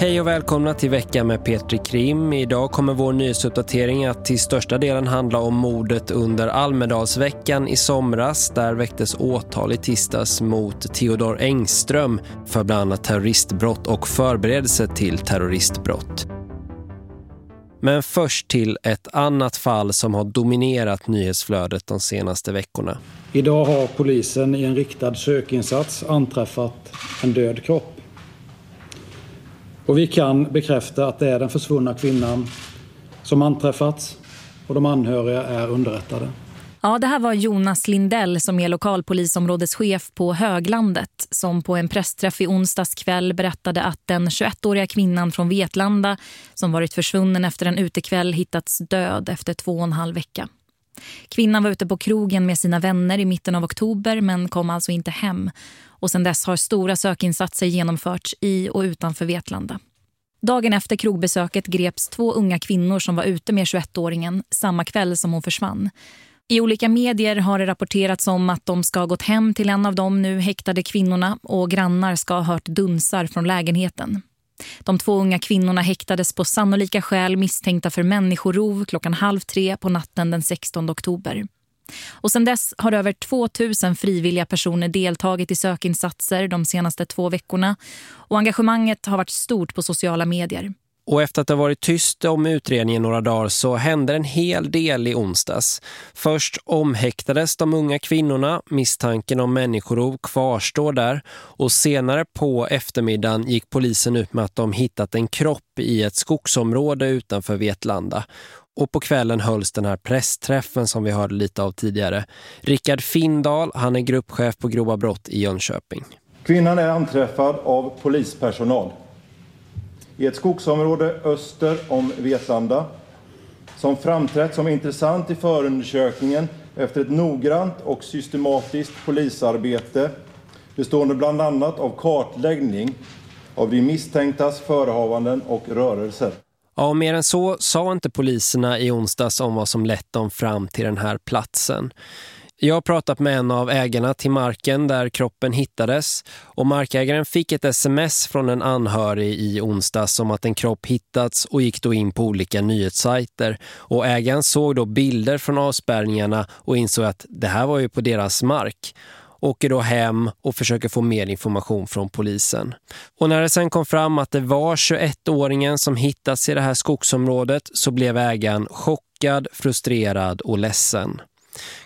Hej och välkomna till veckan med Petri Krim. Idag kommer vår nyhetsuppdatering att till största delen handla om mordet under Almedalsveckan i somras. Där väcktes åtal i tisdags mot Theodor Engström för bland annat terroristbrott och förberedelse till terroristbrott. Men först till ett annat fall som har dominerat nyhetsflödet de senaste veckorna. Idag har polisen i en riktad sökinsats anträffat en död kropp. Och vi kan bekräfta att det är den försvunna kvinnan som anträffats och de anhöriga är underrättade. Ja, det här var Jonas Lindell som är lokalpolisområdeschef på Höglandet som på en pressträff i onsdags kväll berättade att den 21-åriga kvinnan från Vetlanda som varit försvunnen efter en utekväll hittats död efter två och en halv vecka. Kvinnan var ute på krogen med sina vänner i mitten av oktober men kom alltså inte hem. Och sedan dess har stora sökinsatser genomförts i och utanför Vetlanda. Dagen efter krogbesöket greps två unga kvinnor som var ute med 21-åringen samma kväll som hon försvann. I olika medier har det rapporterats om att de ska ha gått hem till en av de nu häktade kvinnorna och grannar ska ha hört dunsar från lägenheten. De två unga kvinnorna häktades på sannolika skäl misstänkta för människorov klockan halv tre på natten den 16 oktober. Och sedan dess har över 2000 frivilliga personer deltagit i sökinsatser de senaste två veckorna och engagemanget har varit stort på sociala medier. Och efter att det varit tyst om utredningen några dagar så hände en hel del i onsdags. Först omhäktades de unga kvinnorna, misstanken om människorov kvarstår där. Och senare på eftermiddagen gick polisen ut med att de hittat en kropp i ett skogsområde utanför Vetlanda. Och på kvällen hölls den här pressträffen som vi hörde lite av tidigare. Rickard Findal, han är gruppchef på grova brott i Jönköping. Kvinnan är anträffad av polispersonal i ett skogsområde öster om Vetlanda som framträtt som intressant i förundersökningen efter ett noggrant och systematiskt polisarbete bestående bland annat av kartläggning av de misstänktas förehavanden och rörelser. Ja, mer än så sa inte poliserna i onsdags om vad som lett dem fram till den här platsen. Jag har pratat med en av ägarna till marken där kroppen hittades och markägaren fick ett sms från en anhörig i onsdags om att en kropp hittats och gick då in på olika nyhetssajter. Och ägaren såg då bilder från avspärrningarna och insåg att det här var ju på deras mark åker då hem och försöker få mer information från polisen. Och när det sen kom fram att det var 21-åringen som hittats i det här skogsområdet så blev ägaren chockad, frustrerad och ledsen.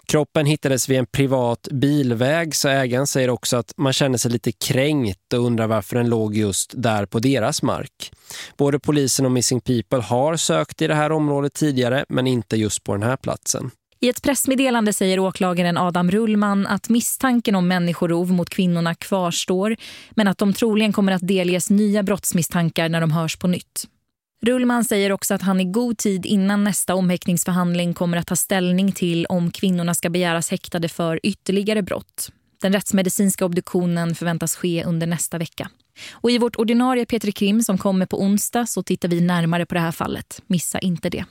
Kroppen hittades vid en privat bilväg så ägaren säger också att man känner sig lite kränkt och undrar varför den låg just där på deras mark. Både polisen och Missing People har sökt i det här området tidigare men inte just på den här platsen. I ett pressmeddelande säger åklagaren Adam Rullman att misstanken om människorov mot kvinnorna kvarstår men att de troligen kommer att delges nya brottsmisstankar när de hörs på nytt. Rullman säger också att han i god tid innan nästa omhäktningsförhandling kommer att ta ställning till om kvinnorna ska begäras häktade för ytterligare brott. Den rättsmedicinska obduktionen förväntas ske under nästa vecka. Och i vårt ordinarie Petri Krim som kommer på onsdag så tittar vi närmare på det här fallet. Missa inte det.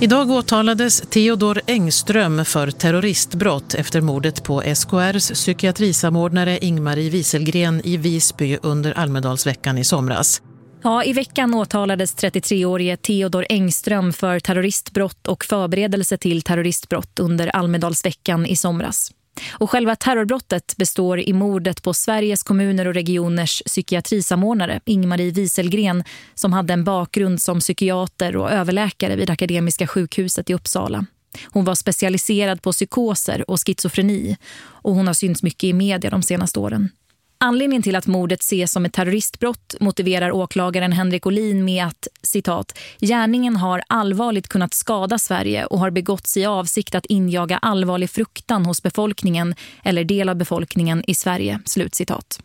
Idag åtalades Theodor Engström för terroristbrott efter mordet på SKRs psykiatrisamordnare Ingmarie Wieselgren i Visby under Almedalsveckan i somras. Ja, I veckan åtalades 33-årige Theodor Engström för terroristbrott och förberedelse till terroristbrott under Almedalsveckan i somras. Och själva terrorbrottet består i mordet på Sveriges kommuner och regioners psykiatrisamordnare Ingmarie Wieselgren som hade en bakgrund som psykiater och överläkare vid Akademiska sjukhuset i Uppsala. Hon var specialiserad på psykoser och schizofreni och hon har synts mycket i media de senaste åren. Anledningen till att mordet ses som ett terroristbrott motiverar åklagaren Henrik Olin med att, citat, gärningen har allvarligt kunnat skada Sverige och har begåtts i avsikt att injaga allvarlig fruktan hos befolkningen eller del av befolkningen i Sverige, slutcitat.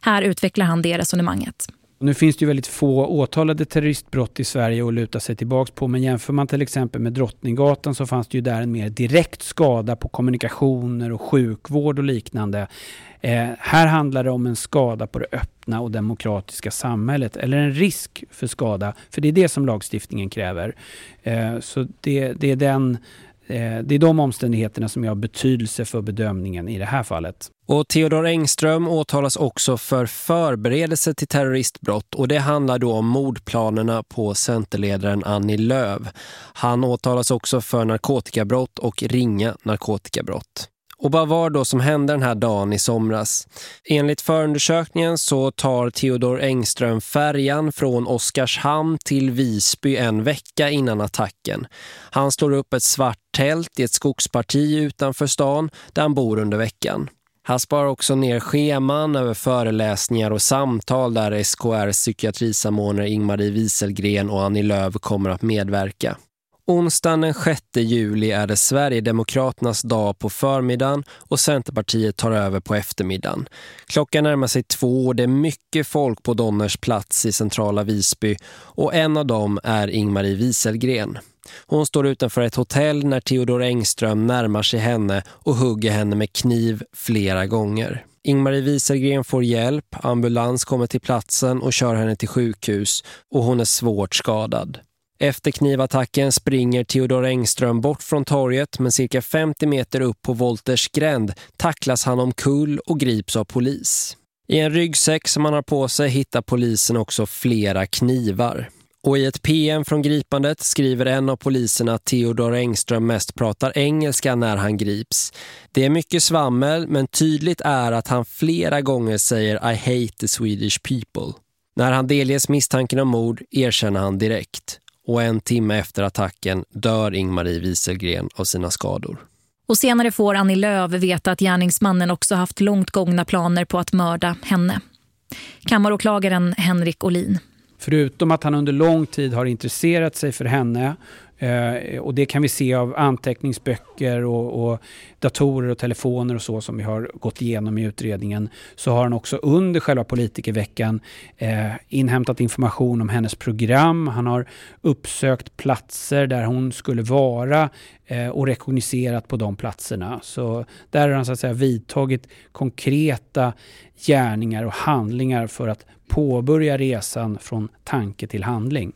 Här utvecklar han det resonemanget. Nu finns det ju väldigt få åtalade terroristbrott i Sverige att luta sig tillbaka på. Men jämför man till exempel med Drottninggatan så fanns det ju där en mer direkt skada på kommunikationer och sjukvård och liknande. Eh, här handlar det om en skada på det öppna och demokratiska samhället. Eller en risk för skada. För det är det som lagstiftningen kräver. Eh, så det, det är den Eh, det är de omständigheterna som har betydelse för bedömningen i det här fallet. Och Theodor Engström åtalas också för förberedelse till terroristbrott och det handlar då om mordplanerna på centerledaren Annie Löv. Han åtalas också för narkotikabrott och ringa narkotikabrott. Och vad var då som hände den här dagen i somras? Enligt förundersökningen så tar Theodor Engström färjan från Oskarshamn till Visby en vecka innan attacken. Han slår upp ett svart tält i ett skogsparti utanför stan där han bor under veckan. Han sparar också ner scheman över föreläsningar och samtal där SKRs psykiatrisamordnare Ingmarie Wieselgren och Annie Löv kommer att medverka. Onsdagen den 6 juli är det Sverigedemokraternas dag på förmiddagen och Centerpartiet tar över på eftermiddagen. Klockan närmar sig två och det är mycket folk på Donners plats i centrala Visby och en av dem är Ingmarie Wieselgren. Hon står utanför ett hotell när Theodor Engström närmar sig henne och hugger henne med kniv flera gånger. Ingmarie Wieselgren får hjälp, ambulans kommer till platsen och kör henne till sjukhus och hon är svårt skadad. Efter knivattacken springer Theodor Engström bort från torget men cirka 50 meter upp på Volters gränd tacklas han omkull och grips av polis. I en ryggsäck som han har på sig hittar polisen också flera knivar. Och i ett PM från gripandet skriver en av poliserna att Theodor Engström mest pratar engelska när han grips. Det är mycket svammel men tydligt är att han flera gånger säger I hate the Swedish people. När han delges misstanken om mord erkänner han direkt och en timme efter attacken dör Ingmarie Wieselgren av sina skador. Och senare får Annie Löv veta att gärningsmannen också haft långt gångna planer på att mörda henne. Kammaråklagaren Henrik Olin. Förutom att han under lång tid har intresserat sig för henne Eh, och det kan vi se av anteckningsböcker och, och, datorer och telefoner och så som vi har gått igenom i utredningen. Så har han också under själva politikerveckan eh, inhämtat information om hennes program. Han har uppsökt platser där hon skulle vara eh, och rekogniserat på de platserna. Så där har han så att säga vidtagit konkreta gärningar och handlingar för att påbörja resan från tanke till handling.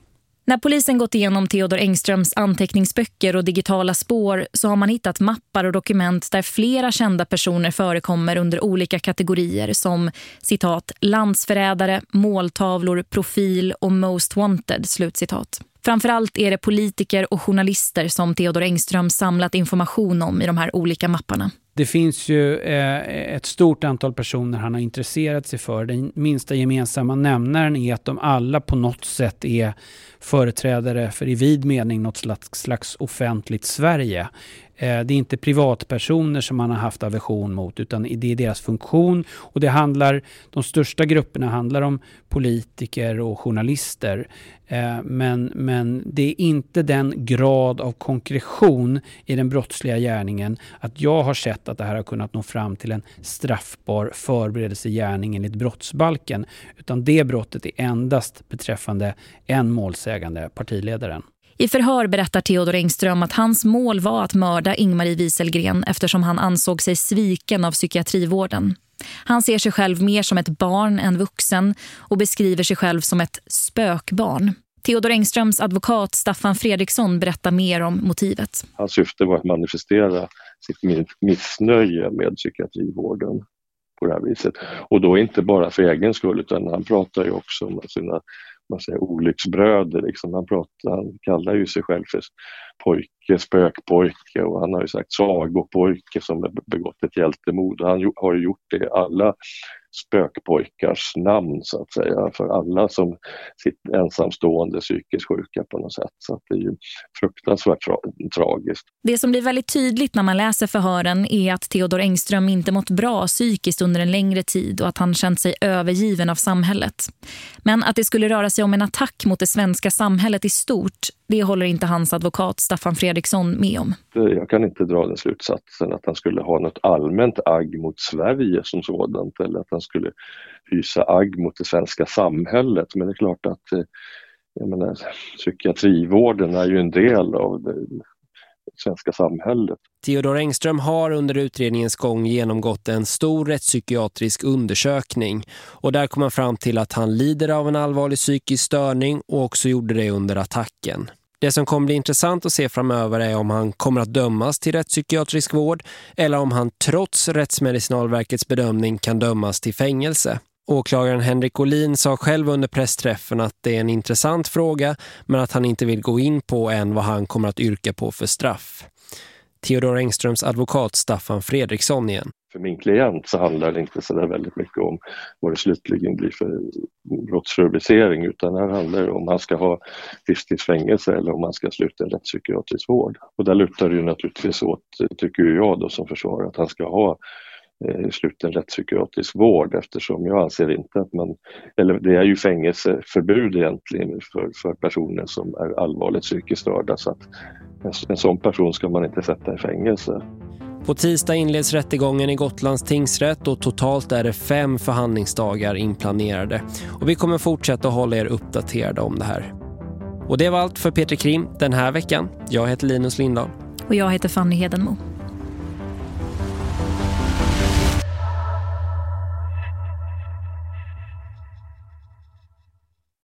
När polisen gått igenom Theodor Engströms anteckningsböcker och digitala spår så har man hittat mappar och dokument där flera kända personer förekommer under olika kategorier som citat landsförrädare, måltavlor, profil och most wanted slutcitat. Framförallt är det politiker och journalister som Theodor Engström samlat information om i de här olika mapparna. Det finns ju eh, ett stort antal personer han har intresserat sig för. Den minsta gemensamma nämnaren är att de alla på något sätt är företrädare för i vid mening något slags, slags offentligt Sverige. Eh, det är inte privatpersoner som man har haft aversion mot utan det är deras funktion och det handlar, de största grupperna handlar om politiker och journalister. Eh, men, men det är inte den grad av konkretion i den brottsliga gärningen att jag har sett att det här har kunnat nå fram till en straffbar förberedelsegärning enligt brottsbalken. Utan det brottet är endast beträffande en målsägande, partiledaren. I förhör berättar Theodor Engström att hans mål var att mörda Ingmarie Wieselgren eftersom han ansåg sig sviken av psykiatrivården. Han ser sig själv mer som ett barn än vuxen och beskriver sig själv som ett spökbarn. Theodor Engströms advokat Staffan Fredriksson berättar mer om motivet. Hans syfte var att manifestera sitt missnöje med psykiatrivården på det här viset. Och då inte bara för egen skull utan han pratar ju också om sina man säger, olycksbröder. Liksom. Han, pratar, han kallar ju sig själv för pojke, spökpojke och han har ju sagt sagopojke som begått ett hjältemord. Han har ju gjort det i alla spökpojkars namn så att säga för alla som sitter ensamstående psykiskt sjuka på något sätt. Så det är ju fruktansvärt tra tragiskt. Det som blir väldigt tydligt när man läser förhören är att Theodor Engström inte mått bra psykiskt under en längre tid och att han känt sig övergiven av samhället. Men att det skulle röra sig om en attack mot det svenska samhället i stort, det håller inte hans advokat Staffan Fredriksson med om. Jag kan inte dra den slutsatsen att han skulle ha något allmänt agg mot Sverige som sådant eller att han skulle hysa agg mot det svenska samhället. Men det är klart att eh, jag menar, psykiatrivården är ju en del av det svenska samhället. Theodor Engström har under utredningens gång genomgått en stor rättspsykiatrisk undersökning och där kom man fram till att han lider av en allvarlig psykisk störning och också gjorde det under attacken. Det som kommer bli intressant att se framöver är om han kommer att dömas till rättspsykiatrisk vård eller om han trots Rättsmedicinalverkets bedömning kan dömas till fängelse. Åklagaren Henrik Olin sa själv under pressträffen att det är en intressant fråga men att han inte vill gå in på än vad han kommer att yrka på för straff. Theodor Engströms advokat Staffan Fredriksson igen. För min klient så handlar det inte så där väldigt mycket om vad det slutligen blir för brottsrubricering utan här handlar det om han ska ha livstidsfängelse eller om han ska sluta en rättspsykiatrisk vård. Och där lutar det ju naturligtvis åt, tycker jag då som försvarare, att han ska ha eh, sluten rättspsykiatrisk vård eftersom jag anser inte att man, eller det är ju fängelseförbud egentligen för, för personer som är allvarligt psykiskt störda så att en, en sån person ska man inte sätta i fängelse. På tisdag inleds rättegången i Gotlands tingsrätt och totalt är det fem förhandlingsdagar inplanerade. Och vi kommer fortsätta hålla er uppdaterade om det här. Och det var allt för Peter Krim den här veckan. Jag heter Linus Lindahl. Och jag heter Fanny Hedenmo.